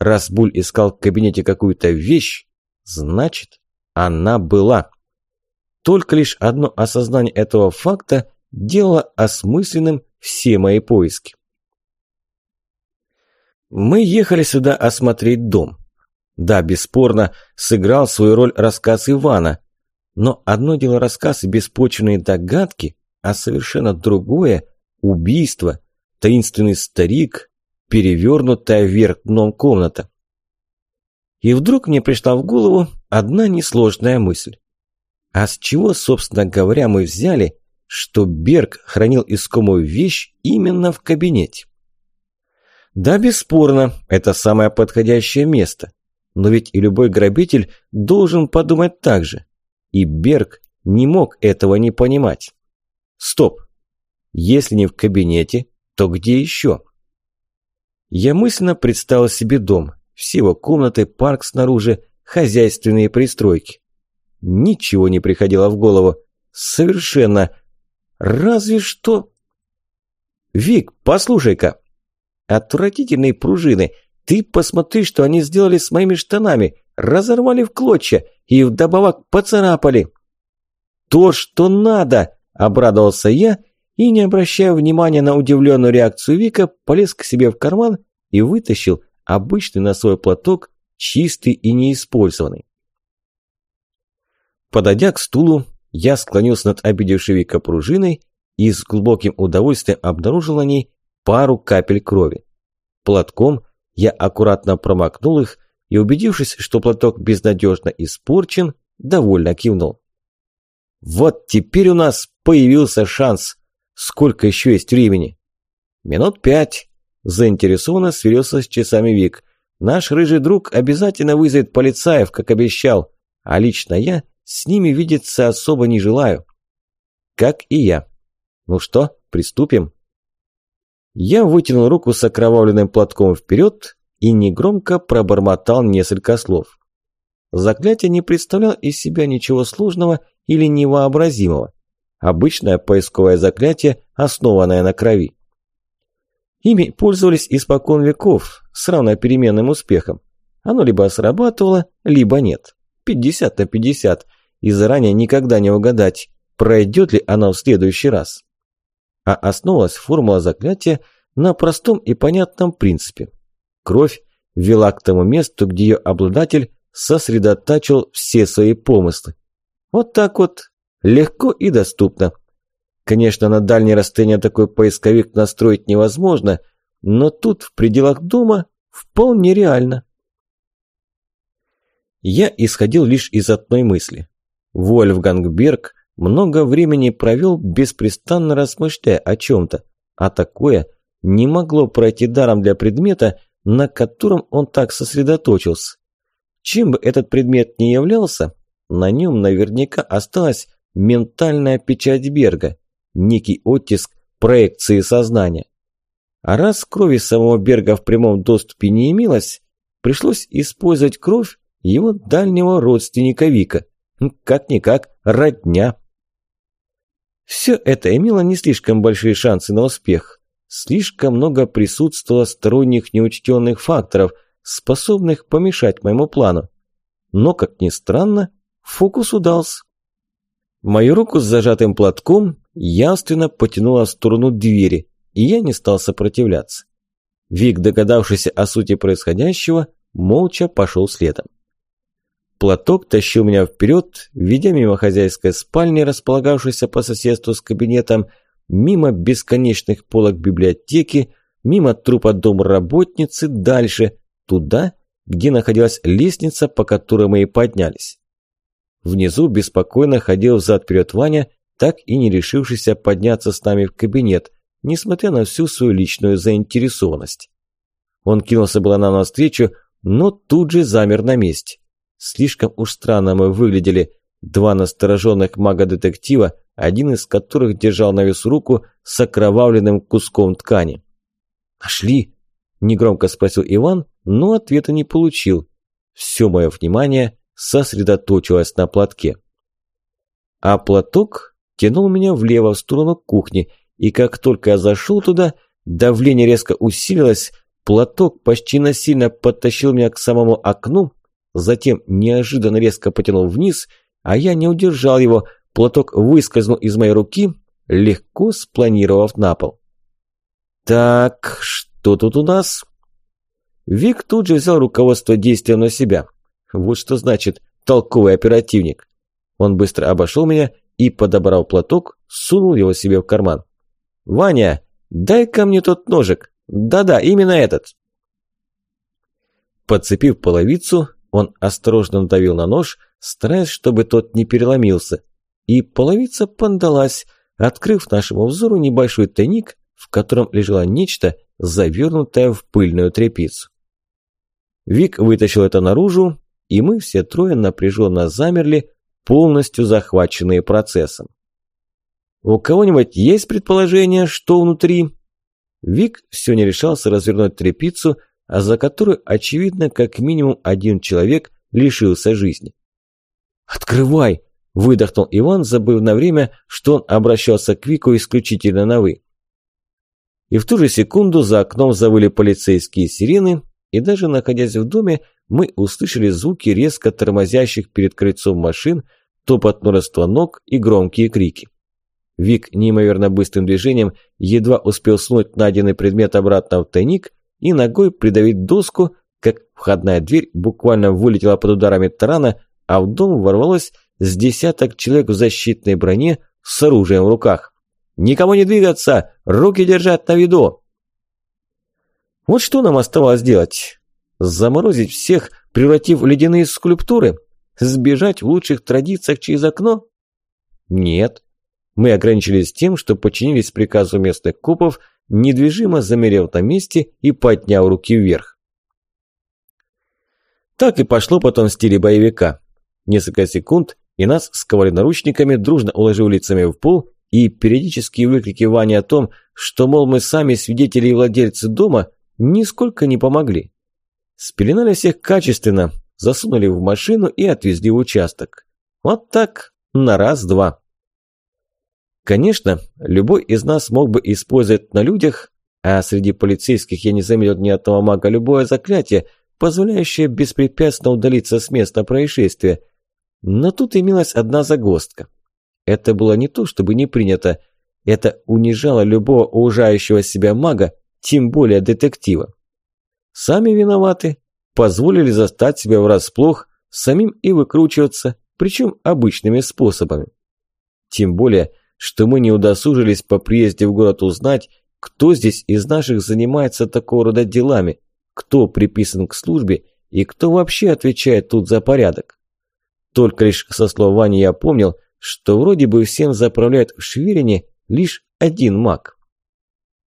Раз Буль искал в кабинете какую-то вещь, значит, она была. Только лишь одно осознание этого факта делало осмысленным все мои поиски. Мы ехали сюда осмотреть дом. Да, бесспорно, сыграл свою роль рассказ Ивана. Но одно дело рассказ и беспочвенные догадки, а совершенно другое – убийство, таинственный старик, перевернутая вверх дном комната. И вдруг мне пришла в голову одна несложная мысль. А с чего, собственно говоря, мы взяли, что Берг хранил искомую вещь именно в кабинете? Да, бесспорно, это самое подходящее место. Но ведь и любой грабитель должен подумать так же. И Берг не мог этого не понимать. Стоп. Если не в кабинете, то где еще? Я мысленно представил себе дом. Все его комнаты, парк снаружи, хозяйственные пристройки. Ничего не приходило в голову. Совершенно. Разве что... Вик, послушай-ка. Отвратительные пружины. Ты посмотри, что они сделали с моими штанами. Разорвали в клочья и вдобавок поцарапали. То, что надо, обрадовался я и, не обращая внимания на удивленную реакцию Вика, полез к себе в карман и вытащил обычный носовой платок, чистый и неиспользованный. Подойдя к стулу, я склонился над обидевшей Вика пружиной и с глубоким удовольствием обнаружил на ней пару капель крови. Платком я аккуратно промокнул их и, убедившись, что платок безнадежно испорчен, довольно кивнул. «Вот теперь у нас появился шанс. Сколько еще есть времени?» «Минут пять», – заинтересованно сверился с часами Вик. «Наш рыжий друг обязательно вызовет полицаев, как обещал, а лично я с ними видеться особо не желаю». «Как и я. Ну что, приступим?» Я вытянул руку с окровавленным платком вперед и негромко пробормотал несколько слов. Заклятие не представляло из себя ничего сложного или невообразимого. Обычное поисковое заклятие, основанное на крови. Ими пользовались испокон веков с равно переменным успехом. Оно либо срабатывало, либо нет. 50 на 50, и заранее никогда не угадать, пройдет ли оно в следующий раз а основывалась формула заклятия на простом и понятном принципе. Кровь вела к тому месту, где ее обладатель сосредотачивал все свои помыслы. Вот так вот, легко и доступно. Конечно, на дальнее расстояние такой поисковик настроить невозможно, но тут, в пределах дома, вполне реально. Я исходил лишь из одной мысли. Вольфганг Берг много времени провел, беспрестанно размышляя о чем-то, а такое не могло пройти даром для предмета, на котором он так сосредоточился. Чем бы этот предмет ни являлся, на нем наверняка осталась ментальная печать Берга, некий оттиск проекции сознания. А раз крови самого Берга в прямом доступе не имелось, пришлось использовать кровь его дальнего родственника Вика. Как-никак родня. Все это имело не слишком большие шансы на успех. Слишком много присутствовало сторонних неучтенных факторов, способных помешать моему плану. Но, как ни странно, фокус удался. Мою руку с зажатым платком явственно потянула в сторону двери, и я не стал сопротивляться. Вик, догадавшийся о сути происходящего, молча пошел следом. Платок тащил меня вперед, ведя мимо хозяйской спальни, располагавшейся по соседству с кабинетом, мимо бесконечных полок библиотеки, мимо трупа домработницы, дальше, туда, где находилась лестница, по которой мы и поднялись. Внизу беспокойно ходил взад-вперед Ваня, так и не решившийся подняться с нами в кабинет, несмотря на всю свою личную заинтересованность. Он кинулся было нам навстречу, но тут же замер на месте. Слишком уж странно мы выглядели. Два настороженных мага-детектива, один из которых держал на весу руку с окровавленным куском ткани. «Нашли?» – негромко спросил Иван, но ответа не получил. Все мое внимание сосредоточилось на платке. А платок тянул меня влево в сторону кухни, и как только я зашел туда, давление резко усилилось, платок почти насильно подтащил меня к самому окну, затем неожиданно резко потянул вниз, а я не удержал его, платок выскользнул из моей руки, легко спланировав на пол. «Так, что тут у нас?» Вик тут же взял руководство действием на себя. Вот что значит толковый оперативник. Он быстро обошел меня и, подобрал платок, сунул его себе в карман. «Ваня, дай-ка мне тот ножик. Да-да, именно этот». Подцепив половицу, он осторожно надавил на нож, стараясь, чтобы тот не переломился. И половица поддалась, открыв нашему взору небольшой тайник, в котором лежало нечто, завернутое в пыльную тряпицу. Вик вытащил это наружу, и мы все трое напряженно замерли, полностью захваченные процессом. «У кого-нибудь есть предположение, что внутри?» Вик все не решался развернуть трепицу, а за которую, очевидно, как минимум один человек лишился жизни. «Открывай!» – выдохнул Иван, забыв на время, что он обращался к Вику исключительно на «вы». И в ту же секунду за окном завыли полицейские сирены, и даже находясь в доме, мы услышали звуки резко тормозящих перед крыльцом машин, топот множества ног и громкие крики. Вик неимоверно быстрым движением едва успел сунуть найденный предмет обратно в тайник и ногой придавить доску, как входная дверь буквально вылетела под ударами тарана, а в дом ворвалось с десяток человек в защитной броне с оружием в руках. «Никому не двигаться! Руки держать на виду!» Вот что нам оставалось делать? Заморозить всех, превратив в ледяные скульптуры? Сбежать в лучших традициях через окно? Нет. Мы ограничились тем, что подчинились приказу местных копов, недвижимо замерев на месте и подняв руки вверх. Так и пошло потом в стиле боевика. Несколько секунд, и нас сковали наручниками, дружно уложив лицами в пол, и периодические выкрики Вани о том, что, мол, мы сами свидетели и владельцы дома, нисколько не помогли. Спеленали всех качественно, засунули в машину и отвезли в участок. Вот так, на раз-два. Конечно, любой из нас мог бы использовать на людях, а среди полицейских я не заметил ни одного мага любое заклятие, позволяющее беспрепятственно удалиться с места происшествия. Но тут имелась одна загвоздка. Это было не то, чтобы не принято, это унижало любого уважающего себя мага, тем более детектива. Сами виноваты, позволили застать себя врасплох, самим и выкручиваться, причем обычными способами. Тем более, что мы не удосужились по приезде в город узнать, кто здесь из наших занимается такого рода делами, кто приписан к службе и кто вообще отвечает тут за порядок. Только лишь со слов Вани я помнил, что вроде бы всем заправляет в Швирине лишь один маг.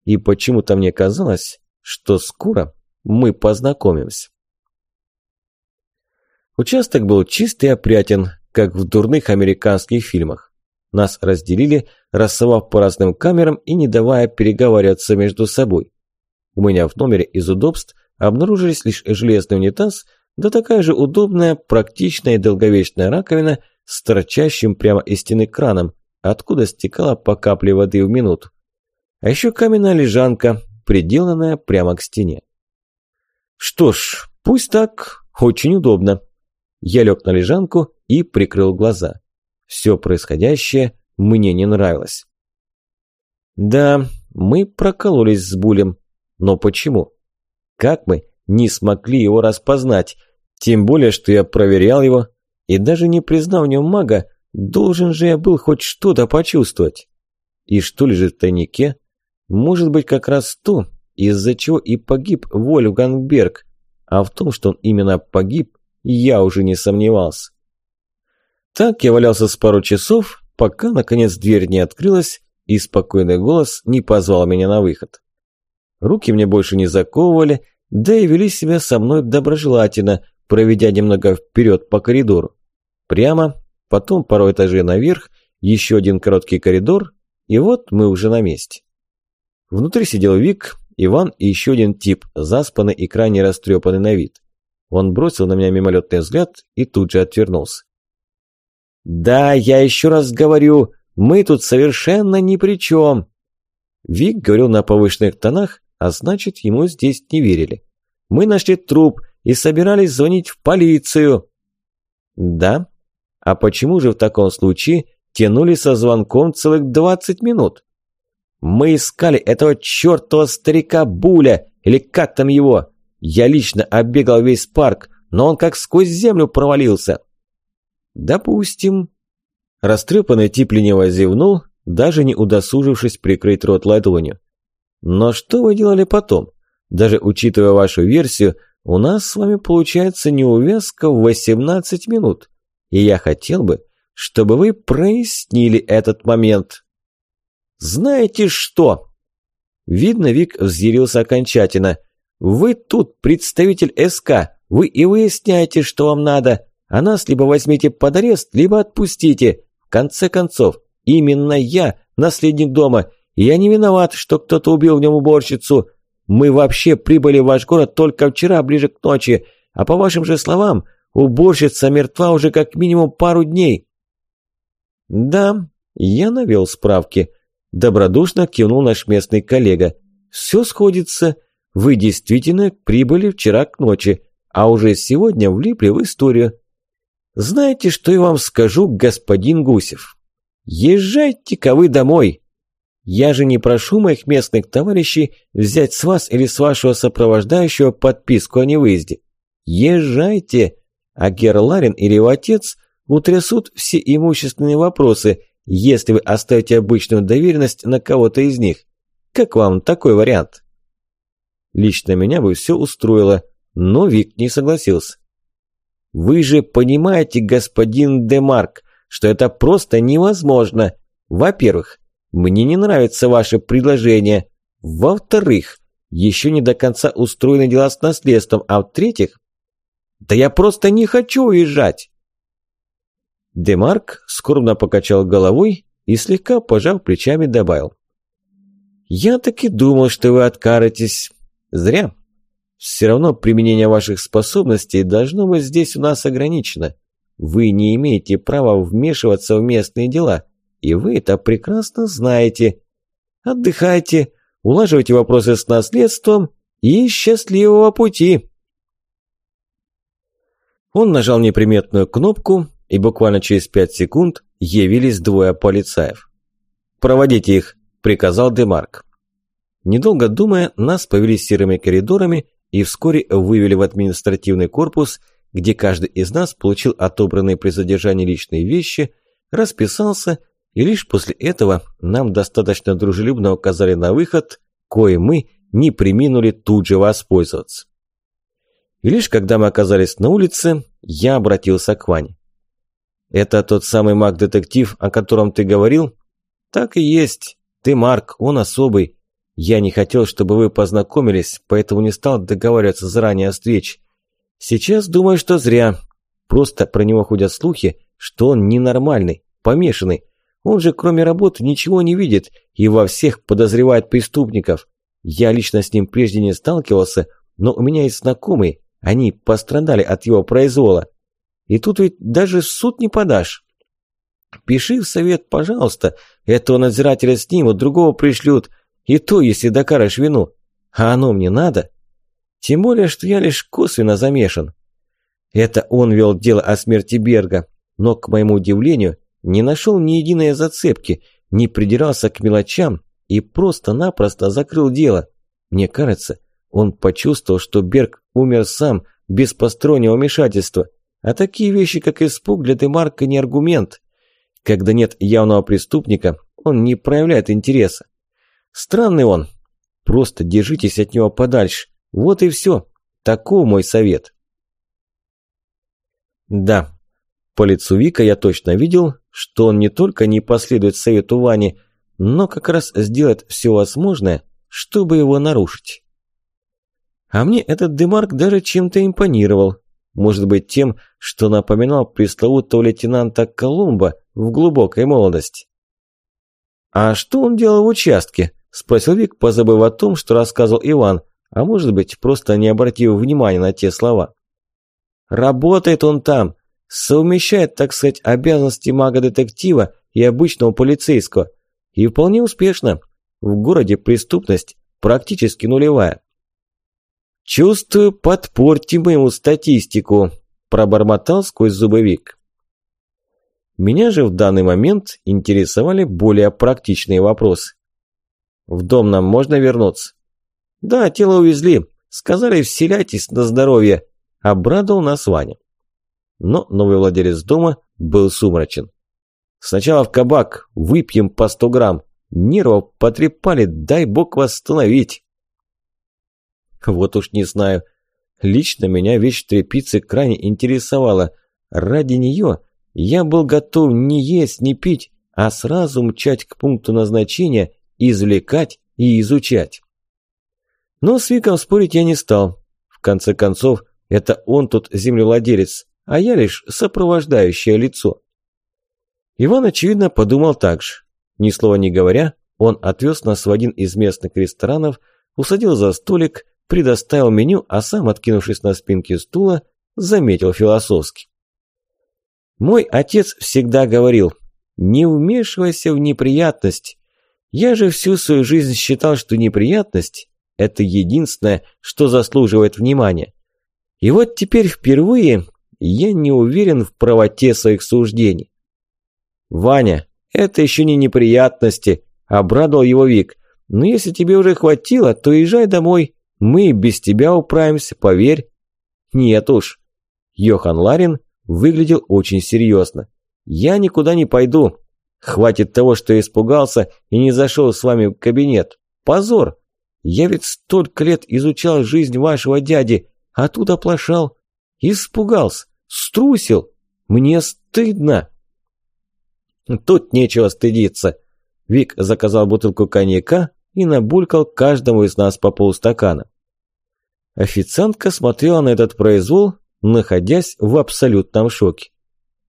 И почему-то мне казалось, что скоро мы познакомимся. Участок был чистый и опрятен, как в дурных американских фильмах. Нас разделили, рассовав по разным камерам и не давая переговариваться между собой. У меня в номере из удобств обнаружились лишь железный унитаз, да такая же удобная, практичная и долговечная раковина с торчащим прямо из стены краном, откуда стекала по капле воды в минуту. А еще каменная лежанка, приделанная прямо к стене. Что ж, пусть так, очень удобно. Я лег на лежанку и прикрыл глаза. Все происходящее мне не нравилось. Да, мы прокололись с Булем. Но почему? Как мы не смогли его распознать? Тем более, что я проверял его, и даже не признав в нем мага, должен же я был хоть что-то почувствовать. И что лежит в тайнике? Может быть, как раз то, из-за чего и погиб Вольфганг Берг, а в том, что он именно погиб, я уже не сомневался. Так я валялся с пару часов, пока, наконец, дверь не открылась, и спокойный голос не позвал меня на выход. Руки мне больше не заковывали, да и вели себя со мной доброжелательно, проведя немного вперед по коридору. Прямо, потом пару этажей наверх, еще один короткий коридор, и вот мы уже на месте. Внутри сидел Вик, Иван и еще один тип, заспанный и крайне растрепанный на вид. Он бросил на меня мимолетный взгляд и тут же отвернулся. «Да, я еще раз говорю, мы тут совершенно ни при чем!» Вик говорил на повышенных тонах, а значит, ему здесь не верили. «Мы нашли труп и собирались звонить в полицию!» «Да? А почему же в таком случае тянули со звонком целых двадцать минут?» «Мы искали этого чертова старика Буля, или как там его!» Я лично оббегал весь парк, но он как сквозь землю провалился. Допустим. Растрепанный тип лениво зевнул, даже не удосужившись прикрыть рот ладонью. Но что вы делали потом? Даже учитывая вашу версию, у нас с вами получается неувязка в 18 минут. И я хотел бы, чтобы вы прояснили этот момент. Знаете что? Видно, Вик взъярился окончательно. Вы тут представитель СК, вы и выясняете, что вам надо, а нас либо возьмите под арест, либо отпустите. В конце концов, именно я наследник дома, и я не виноват, что кто-то убил в нем уборщицу. Мы вообще прибыли в ваш город только вчера, ближе к ночи, а по вашим же словам, уборщица мертва уже как минимум пару дней». «Да, я навел справки», – добродушно кивнул наш местный коллега. «Все сходится». Вы действительно прибыли вчера к ночи, а уже сегодня влипли в историю. Знаете, что я вам скажу, господин Гусев? Езжайте-ка вы домой. Я же не прошу моих местных товарищей взять с вас или с вашего сопровождающего подписку о невыезде. Езжайте, а Герларин или его отец утрясут все имущественные вопросы, если вы оставите обычную доверенность на кого-то из них. Как вам такой вариант? Лично меня бы все устроило, но Вик не согласился. «Вы же понимаете, господин Демарк, что это просто невозможно. Во-первых, мне не нравится ваше предложение. Во-вторых, еще не до конца устроены дела с наследством. А в-третьих, да я просто не хочу уезжать!» Демарк скорбно покачал головой и, слегка пожав плечами, добавил. «Я так и думал, что вы откажетесь. Зря. Все равно применение ваших способностей должно быть здесь у нас ограничено. Вы не имеете права вмешиваться в местные дела, и вы это прекрасно знаете. Отдыхайте, улаживайте вопросы с наследством и счастливого пути. Он нажал неприметную кнопку, и буквально через пять секунд явились двое полицаев. «Проводите их», – приказал Демарк. Недолго думая, нас повели серыми коридорами и вскоре вывели в административный корпус, где каждый из нас получил отобранные при задержании личные вещи, расписался, и лишь после этого нам достаточно дружелюбно указали на выход, кое мы не приминули тут же воспользоваться. И лишь когда мы оказались на улице, я обратился к Ване. «Это тот самый маг-детектив, о котором ты говорил?» «Так и есть. Ты Марк, он особый. Я не хотел, чтобы вы познакомились, поэтому не стал договариваться заранее о встрече. Сейчас думаю, что зря. Просто про него ходят слухи, что он ненормальный, помешанный. Он же кроме работы ничего не видит и во всех подозревает преступников. Я лично с ним прежде не сталкивался, но у меня есть знакомые, они пострадали от его произвола. И тут ведь даже суд не подашь. Пиши в совет, пожалуйста, этого надзирателя снимут, другого пришлют – и то, если докажешь вину. А оно мне надо? Тем более, что я лишь косвенно замешан. Это он вел дело о смерти Берга, но, к моему удивлению, не нашел ни единой зацепки, не придирался к мелочам и просто-напросто закрыл дело. Мне кажется, он почувствовал, что Берг умер сам, без постороннего вмешательства. А такие вещи, как испуг для Демарка, не аргумент. Когда нет явного преступника, он не проявляет интереса. Странный он. Просто держитесь от него подальше. Вот и все. Таков мой совет. Да. По лицу Вика я точно видел, что он не только не последует совету Вани, но как раз сделает все возможное, чтобы его нарушить. А мне этот Демарк даже чем-то импонировал. Может быть тем, что напоминал пресловутого лейтенанта Колумба в глубокой молодости. «А что он делал в участке?» – спросил Вик, позабыв о том, что рассказывал Иван, а может быть, просто не обратив внимания на те слова. «Работает он там, совмещает, так сказать, обязанности мага-детектива и обычного полицейского. И вполне успешно. В городе преступность практически нулевая. «Чувствую, подпортим ему статистику», – пробормотал сквозь зубы Вик. Меня же в данный момент интересовали более практичные вопросы. «В дом нам можно вернуться?» «Да, тело увезли. Сказали, вселяйтесь на здоровье», – обрадовал нас Ваня. Но новый владелец дома был сумрачен. «Сначала в кабак, выпьем по сто грамм. Нервов потрепали, дай бог восстановить». Вот уж не знаю. Лично меня вещь трепицы крайне интересовала. Ради нее я был готов не есть, не пить, а сразу мчать к пункту назначения, извлекать и изучать. Но с Виком спорить я не стал. В конце концов, это он тут землевладелец, а я лишь сопровождающее лицо. Иван, очевидно, подумал так же. Ни слова не говоря, он отвез нас в один из местных ресторанов, усадил за столик, предоставил меню, а сам, откинувшись на спинке стула, заметил философски. «Мой отец всегда говорил, не вмешивайся в неприятность. Я же всю свою жизнь считал, что неприятность – это единственное, что заслуживает внимания. И вот теперь впервые я не уверен в правоте своих суждений». «Ваня, это еще не неприятности», – обрадовал его Вик. «Но если тебе уже хватило, то езжай домой, мы без тебя управимся, поверь». «Нет уж». Йохан Ларин выглядел очень серьезно. «Я никуда не пойду. Хватит того, что испугался и не зашел с вами в кабинет. Позор! Я ведь столько лет изучал жизнь вашего дяди, а тут оплошал. Испугался, струсил. Мне стыдно». «Тут нечего стыдиться». Вик заказал бутылку коньяка и набулькал каждому из нас по полстакана. Официантка смотрела на этот произвол, находясь в абсолютном шоке.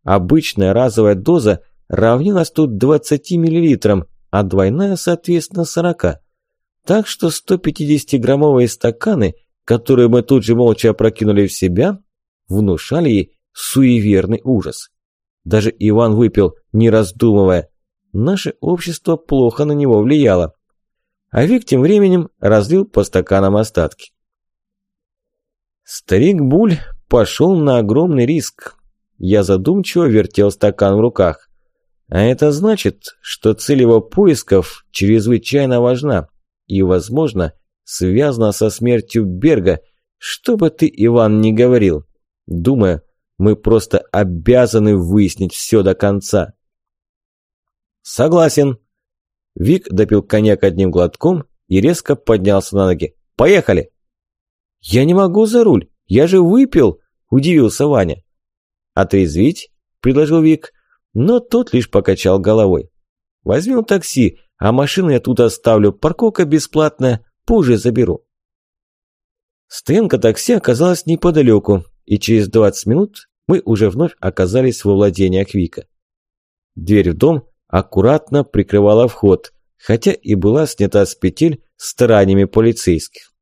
Обычная разовая доза равнялась тут 20 мл, а двойная, соответственно, 40. Так что 150-граммовые стаканы, которые мы тут же молча опрокинули в себя, внушали ей суеверный ужас. Даже Иван выпил, не раздумывая. Наше общество плохо на него влияло. А Вик тем временем разлил по стаканам остатки. Старик Буль пошел на огромный риск. Я задумчиво вертел стакан в руках. А это значит, что цель его поисков чрезвычайно важна и, возможно, связана со смертью Берга, что бы ты, Иван, не говорил. Думаю, мы просто обязаны выяснить все до конца. Согласен. Вик допил коньяк одним глотком и резко поднялся на ноги. Поехали! «Я не могу за руль, я же выпил!» – удивился Ваня. «Отрезвить?» – предложил Вик, но тот лишь покачал головой. «Возьмем такси, а машину я тут оставлю, парковка бесплатная, позже заберу». Стоянка такси оказалась неподалеку, и через 20 минут мы уже вновь оказались во владениях Вика. Дверь в дом аккуратно прикрывала вход, хотя и была снята с петель стараниями полицейских.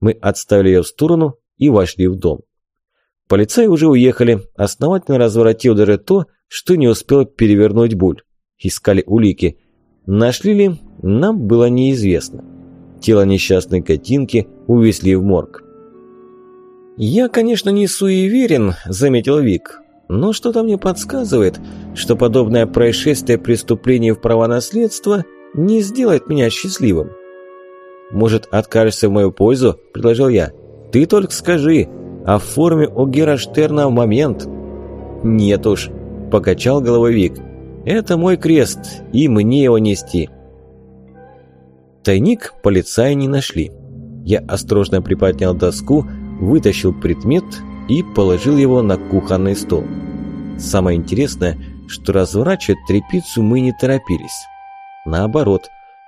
Мы отставили ее в сторону и вошли в дом. Полицаи уже уехали, основательно разворотив даже то, что не успел перевернуть буль. Искали улики. Нашли ли, нам было неизвестно. Тело несчастной котинки увезли в морг. «Я, конечно, не суеверен», – заметил Вик, – «но что-то мне подсказывает, что подобное происшествие преступления в права наследства не сделает меня счастливым». «Может, откажешься в мою пользу?» – предложил я. «Ты только скажи, о форме у Гера Штерна в момент». «Нет уж», – покачал головой Вик. «Это мой крест, и мне его нести». Тайник полицаи не нашли. Я осторожно приподнял доску, вытащил предмет и положил его на кухонный стол. Самое интересное, что разворачивать трепицу мы не торопились. Наоборот,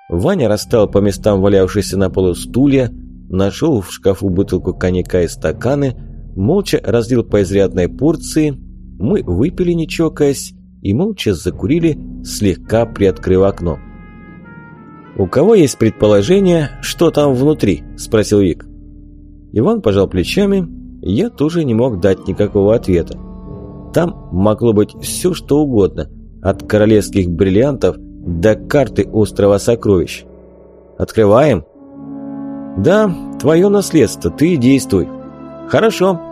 Ваня расстал по местам валявшиеся на полу стулья, нашел в шкафу бутылку коньяка и стаканы, молча разлил по изрядной порции, мы выпили не чокаясь и молча закурили, слегка приоткрыв окно. «У кого есть предположение, что там внутри?» – спросил Вик. Иван пожал плечами, я тоже не мог дать никакого ответа. Там могло быть все, что угодно, от королевских бриллиантов до карты острова сокровищ. Открываем? Да, твое наследство, ты действуй. Хорошо.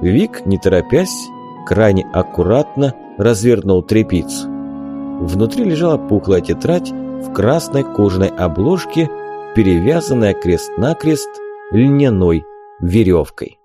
Вик, не торопясь, крайне аккуратно развернул трепицу. Внутри лежала пухлая тетрадь в красной кожаной обложке, перевязанная крест-накрест льняной веревкой.